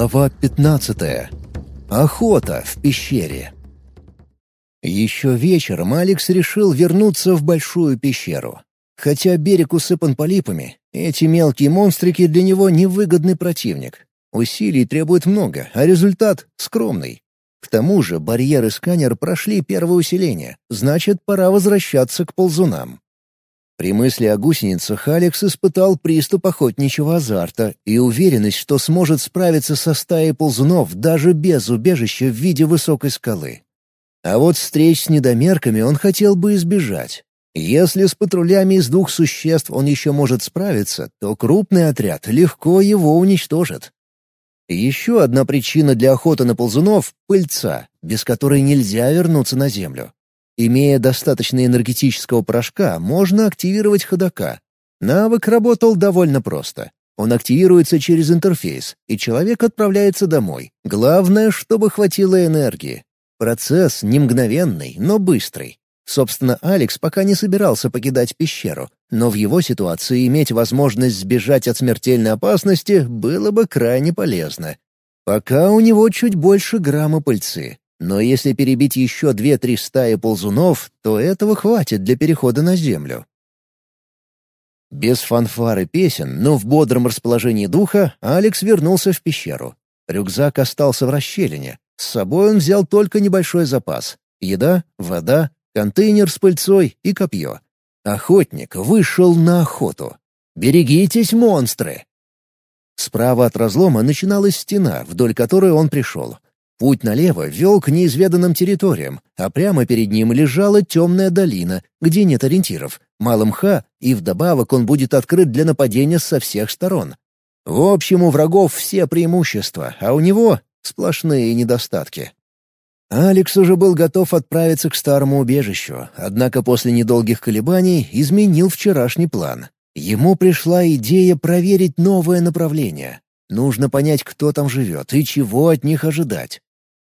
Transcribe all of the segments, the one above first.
Глава 15. Охота в пещере. Еще вечером Алекс решил вернуться в большую пещеру. Хотя берег усыпан полипами, эти мелкие монстрики для него невыгодный противник. Усилий требует много, а результат — скромный. К тому же барьер и сканер прошли первое усиление, значит, пора возвращаться к ползунам. При мысли о гусеницах Алекс испытал приступ охотничьего азарта и уверенность, что сможет справиться со стаей ползунов даже без убежища в виде высокой скалы. А вот встреч с недомерками он хотел бы избежать. Если с патрулями из двух существ он еще может справиться, то крупный отряд легко его уничтожит. Еще одна причина для охоты на ползунов — пыльца, без которой нельзя вернуться на Землю. Имея достаточно энергетического порошка, можно активировать ходока. Навык работал довольно просто. Он активируется через интерфейс, и человек отправляется домой. Главное, чтобы хватило энергии. Процесс не мгновенный, но быстрый. Собственно, Алекс пока не собирался покидать пещеру, но в его ситуации иметь возможность сбежать от смертельной опасности было бы крайне полезно. Пока у него чуть больше грамма пыльцы, но если перебить еще две-три стаи ползунов, то этого хватит для перехода на Землю. Без фанфары песен, но в бодром расположении духа, Алекс вернулся в пещеру. Рюкзак остался в расщелине. С собой он взял только небольшой запас — еда, вода, контейнер с пыльцой и копье. Охотник вышел на охоту. «Берегитесь, монстры!» Справа от разлома начиналась стена, вдоль которой он пришел — Путь налево вел к неизведанным территориям, а прямо перед ним лежала темная долина, где нет ориентиров, мало мха, и вдобавок он будет открыт для нападения со всех сторон. В общем, у врагов все преимущества, а у него сплошные недостатки. Алекс уже был готов отправиться к старому убежищу, однако после недолгих колебаний изменил вчерашний план. Ему пришла идея проверить новое направление. Нужно понять, кто там живет и чего от них ожидать.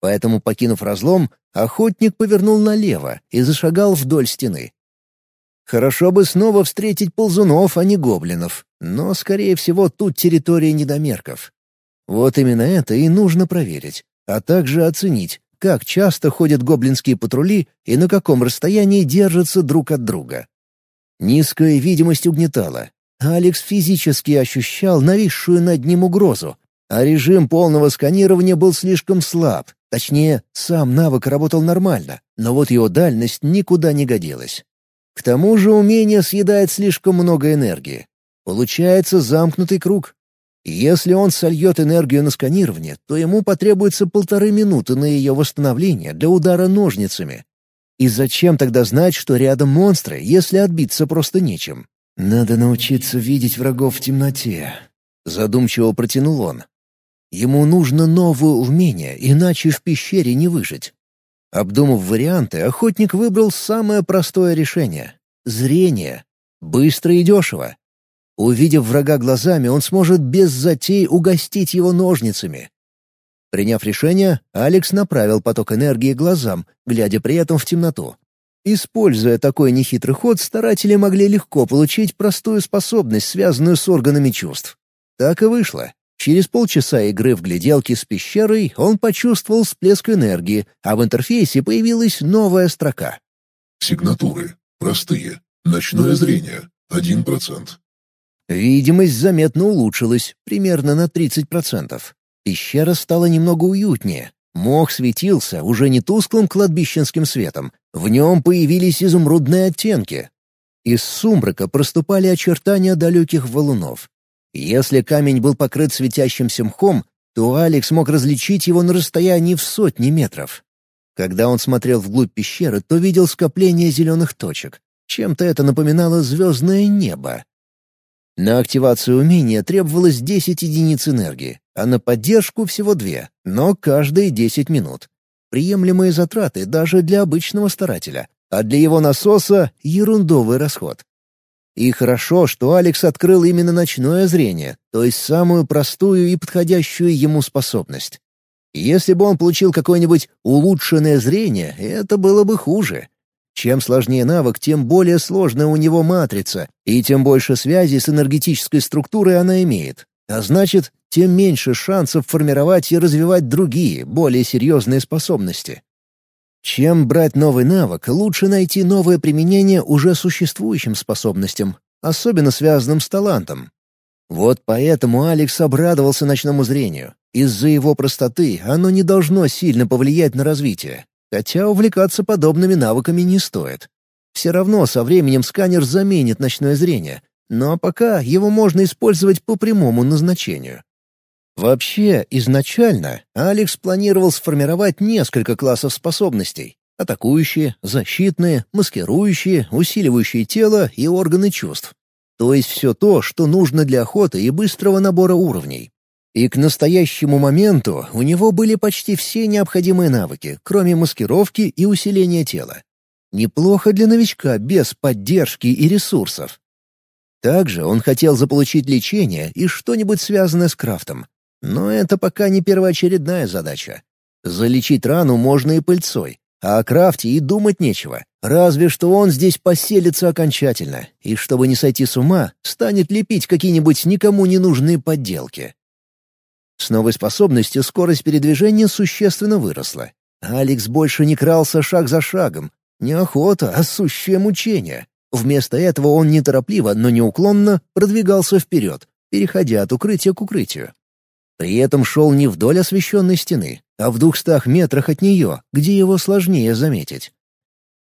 Поэтому, покинув разлом, охотник повернул налево и зашагал вдоль стены. Хорошо бы снова встретить ползунов, а не гоблинов, но, скорее всего, тут территория недомерков. Вот именно это и нужно проверить, а также оценить, как часто ходят гоблинские патрули и на каком расстоянии держатся друг от друга. Низкая видимость угнетала. Алекс физически ощущал нависшую над ним угрозу, а режим полного сканирования был слишком слаб, Точнее, сам навык работал нормально, но вот его дальность никуда не годилась. К тому же умение съедает слишком много энергии. Получается замкнутый круг. Если он сольет энергию на сканирование, то ему потребуется полторы минуты на ее восстановление для удара ножницами. И зачем тогда знать, что рядом монстры, если отбиться просто нечем? «Надо научиться видеть врагов в темноте», — задумчиво протянул он. Ему нужно новое умение, иначе в пещере не выжить. Обдумав варианты, охотник выбрал самое простое решение — зрение. Быстро и дешево. Увидев врага глазами, он сможет без затей угостить его ножницами. Приняв решение, Алекс направил поток энергии глазам, глядя при этом в темноту. Используя такой нехитрый ход, старатели могли легко получить простую способность, связанную с органами чувств. Так и вышло. Через полчаса игры в гляделки с пещерой он почувствовал всплеск энергии, а в интерфейсе появилась новая строка. Сигнатуры. Простые. Ночное зрение. 1%. Видимость заметно улучшилась, примерно на 30%. Пещера стала немного уютнее. Мох светился уже не тусклым кладбищенским светом. В нем появились изумрудные оттенки. Из сумрака проступали очертания далеких валунов. Если камень был покрыт светящимся мхом, то Алекс мог различить его на расстоянии в сотни метров. Когда он смотрел вглубь пещеры, то видел скопление зеленых точек. Чем-то это напоминало звездное небо. На активацию умения требовалось 10 единиц энергии, а на поддержку всего две, но каждые 10 минут. Приемлемые затраты даже для обычного старателя, а для его насоса — ерундовый расход. И хорошо, что Алекс открыл именно ночное зрение, то есть самую простую и подходящую ему способность. Если бы он получил какое-нибудь улучшенное зрение, это было бы хуже. Чем сложнее навык, тем более сложная у него матрица, и тем больше связи с энергетической структурой она имеет. А значит, тем меньше шансов формировать и развивать другие, более серьезные способности. Чем брать новый навык, лучше найти новое применение уже существующим способностям, особенно связанным с талантом. Вот поэтому Алекс обрадовался ночному зрению. Из-за его простоты оно не должно сильно повлиять на развитие, хотя увлекаться подобными навыками не стоит. Все равно со временем сканер заменит ночное зрение, но пока его можно использовать по прямому назначению. Вообще, изначально Алекс планировал сформировать несколько классов способностей — атакующие, защитные, маскирующие, усиливающие тело и органы чувств. То есть все то, что нужно для охоты и быстрого набора уровней. И к настоящему моменту у него были почти все необходимые навыки, кроме маскировки и усиления тела. Неплохо для новичка без поддержки и ресурсов. Также он хотел заполучить лечение и что-нибудь связанное с крафтом. Но это пока не первоочередная задача. Залечить рану можно и пыльцой, а о крафте и думать нечего. Разве что он здесь поселится окончательно, и чтобы не сойти с ума, станет лепить какие-нибудь никому не нужные подделки. С новой способностью скорость передвижения существенно выросла. Алекс больше не крался шаг за шагом. Не охота, а сущее мучение. Вместо этого он неторопливо, но неуклонно продвигался вперед, переходя от укрытия к укрытию. При этом шел не вдоль освещенной стены, а в двухстах метрах от нее, где его сложнее заметить.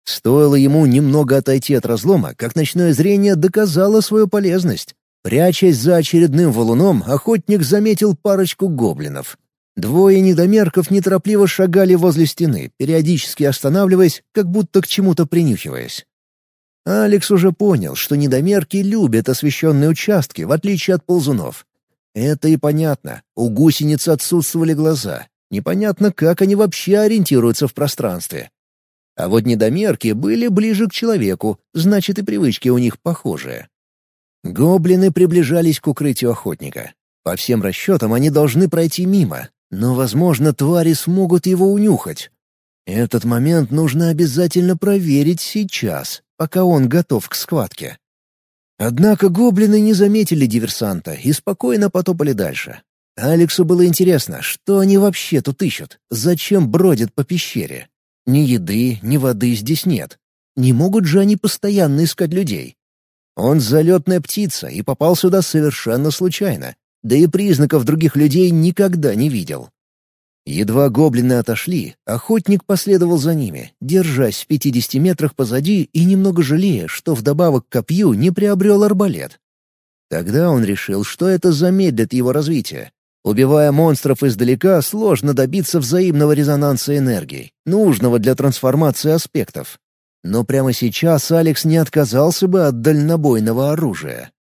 Стоило ему немного отойти от разлома, как ночное зрение доказало свою полезность. Прячась за очередным валуном, охотник заметил парочку гоблинов. Двое недомерков неторопливо шагали возле стены, периодически останавливаясь, как будто к чему-то принюхиваясь. Алекс уже понял, что недомерки любят освещенные участки, в отличие от ползунов. Это и понятно. У гусениц отсутствовали глаза. Непонятно, как они вообще ориентируются в пространстве. А вот недомерки были ближе к человеку, значит и привычки у них похожие. Гоблины приближались к укрытию охотника. По всем расчетам они должны пройти мимо, но, возможно, твари смогут его унюхать. Этот момент нужно обязательно проверить сейчас, пока он готов к схватке. Однако гоблины не заметили диверсанта и спокойно потопали дальше. Алексу было интересно, что они вообще тут ищут, зачем бродят по пещере. Ни еды, ни воды здесь нет. Не могут же они постоянно искать людей. Он залетная птица и попал сюда совершенно случайно, да и признаков других людей никогда не видел. Едва гоблины отошли, охотник последовал за ними, держась в пятидесяти метрах позади и немного жалея, что вдобавок к копью не приобрел арбалет. Тогда он решил, что это замедлит его развитие. Убивая монстров издалека, сложно добиться взаимного резонанса энергии, нужного для трансформации аспектов. Но прямо сейчас Алекс не отказался бы от дальнобойного оружия.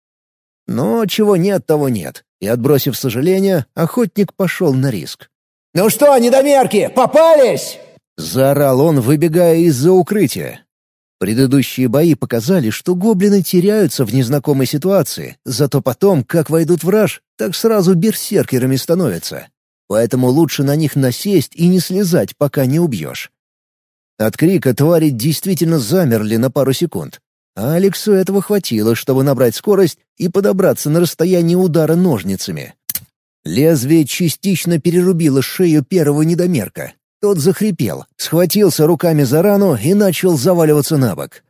Но чего нет, того нет, и, отбросив сожаление, охотник пошел на риск. «Ну что, недомерки, попались?» — заорал он, выбегая из-за укрытия. Предыдущие бои показали, что гоблины теряются в незнакомой ситуации, зато потом, как войдут в так сразу берсеркерами становятся. Поэтому лучше на них насесть и не слезать, пока не убьешь. От крика твари действительно замерли на пару секунд. А Алексу этого хватило, чтобы набрать скорость и подобраться на расстояние удара ножницами. Лезвие частично перерубило шею первого недомерка. Тот захрипел, схватился руками за рану и начал заваливаться на бок.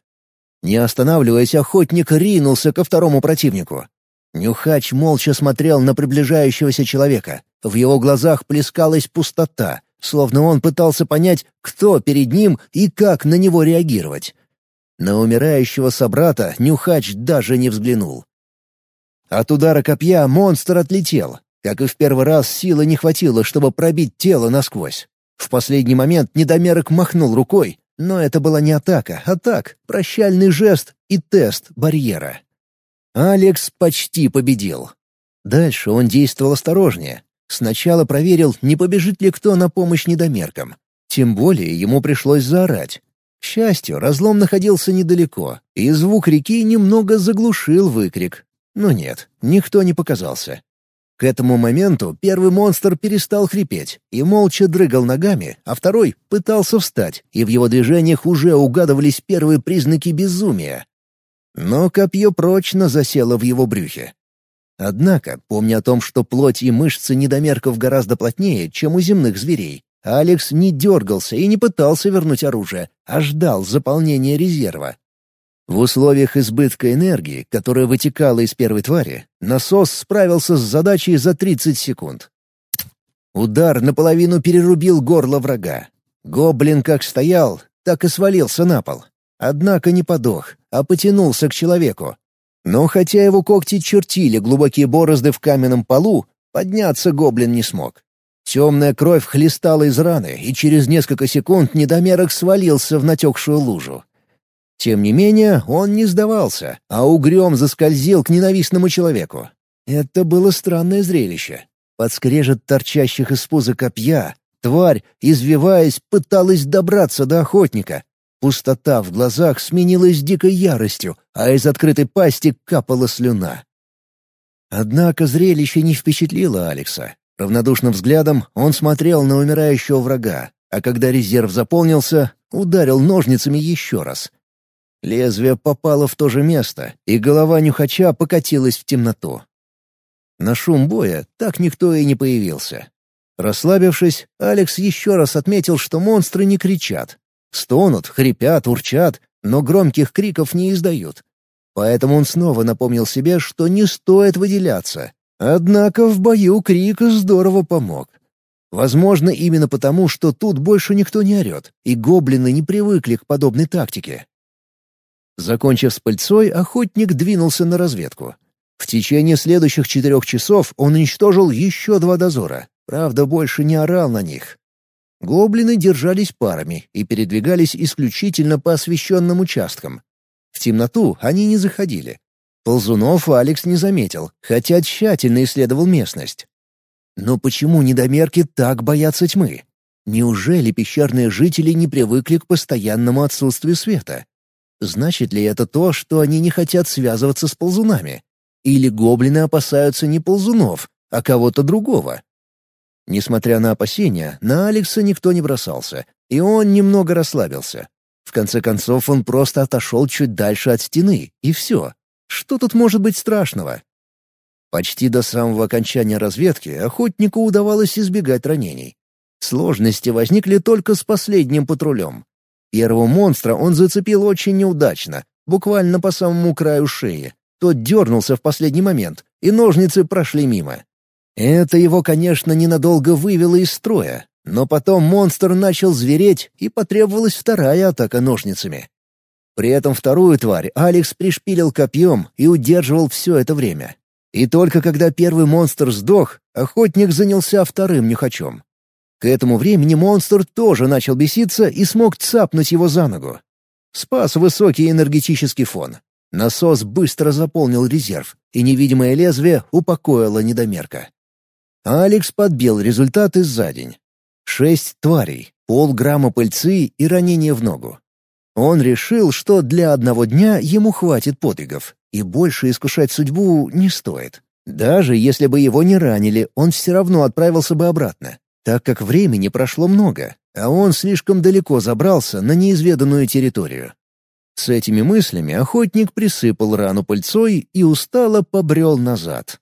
Не останавливаясь, охотник ринулся ко второму противнику. Нюхач молча смотрел на приближающегося человека. В его глазах плескалась пустота, словно он пытался понять, кто перед ним и как на него реагировать. На умирающего собрата Нюхач даже не взглянул. От удара копья монстр отлетел, как и в первый раз, силы не хватило, чтобы пробить тело насквозь. В последний момент недомерок махнул рукой, но это была не атака, а так, прощальный жест и тест барьера. Алекс почти победил. Дальше он действовал осторожнее. Сначала проверил, не побежит ли кто на помощь недомеркам. Тем более ему пришлось заорать. К счастью, разлом находился недалеко, и звук реки немного заглушил выкрик. Но нет, никто не показался. К этому моменту первый монстр перестал хрипеть и молча дрыгал ногами, а второй пытался встать, и в его движениях уже угадывались первые признаки безумия. Но копье прочно засело в его брюхе. Однако, помня о том, что плоть и мышцы недомерков гораздо плотнее, чем у земных зверей, Алекс не дергался и не пытался вернуть оружие, а ждал заполнения резерва. В условиях избытка энергии, которая вытекала из первой твари, насос справился с задачей за 30 секунд. Удар наполовину перерубил горло врага. Гоблин как стоял, так и свалился на пол. Однако не подох, а потянулся к человеку, но хотя его когти чертили глубокие борозды в каменном полу, подняться гоблин не смог. Темная кровь хлестала из раны, и через несколько секунд недомерок свалился в натекшую лужу. Тем не менее, он не сдавался, а угрём заскользил к ненавистному человеку. Это было странное зрелище. Подскрежет торчащих из пуза копья, тварь, извиваясь, пыталась добраться до охотника, Пустота в глазах сменилась дикой яростью, а из открытой пасти капала слюна. Однако зрелище не впечатлило Алекса. Равнодушным взглядом он смотрел на умирающего врага, а когда резерв заполнился, ударил ножницами еще раз. Лезвие попало в то же место, и голова нюхача покатилась в темноту. На шум боя так никто и не появился. Расслабившись, Алекс еще раз отметил, что монстры не кричат, Стонут, хрипят, урчат, но громких криков не издают. Поэтому он снова напомнил себе, что не стоит выделяться. Однако в бою крик здорово помог. Возможно, именно потому, что тут больше никто не орет, и гоблины не привыкли к подобной тактике. Закончив с пыльцой, охотник двинулся на разведку. В течение следующих четырех часов он уничтожил еще два дозора. Правда, больше не орал на них. Гоблины держались парами и передвигались исключительно по освещенным участкам. В темноту они не заходили. Ползунов Алекс не заметил, хотя тщательно исследовал местность. Но почему недомерки так боятся тьмы? Неужели пещерные жители не привыкли к постоянному отсутствию света? Значит ли это то, что они не хотят связываться с ползунами? Или гоблины опасаются не ползунов, а кого-то другого? Несмотря на опасения, на Алекса никто не бросался, и он немного расслабился. В конце концов, он просто отошел чуть дальше от стены, и все. Что тут может быть страшного? Почти до самого окончания разведки охотнику удавалось избегать ранений. Сложности возникли только с последним патрулем. Первого монстра он зацепил очень неудачно, буквально по самому краю шеи. Тот дернулся в последний момент, и ножницы прошли мимо. Это его, конечно, ненадолго вывело из строя, но потом монстр начал звереть, и потребовалась вторая атака ножницами. При этом вторую тварь Алекс пришпилил копьем и удерживал все это время. И только когда первый монстр сдох, охотник занялся вторым нюхачом. К этому времени монстр тоже начал беситься и смог цапнуть его за ногу. Спас высокий энергетический фон. Насос быстро заполнил резерв, и невидимое лезвие упокоило недомерка. Алекс подбил результаты за день. Шесть тварей, полграмма пыльцы и ранение в ногу. Он решил, что для одного дня ему хватит подвигов, и больше искушать судьбу не стоит. Даже если бы его не ранили, он все равно отправился бы обратно, так как времени прошло много, а он слишком далеко забрался на неизведанную территорию. С этими мыслями охотник присыпал рану пыльцой и устало побрел назад.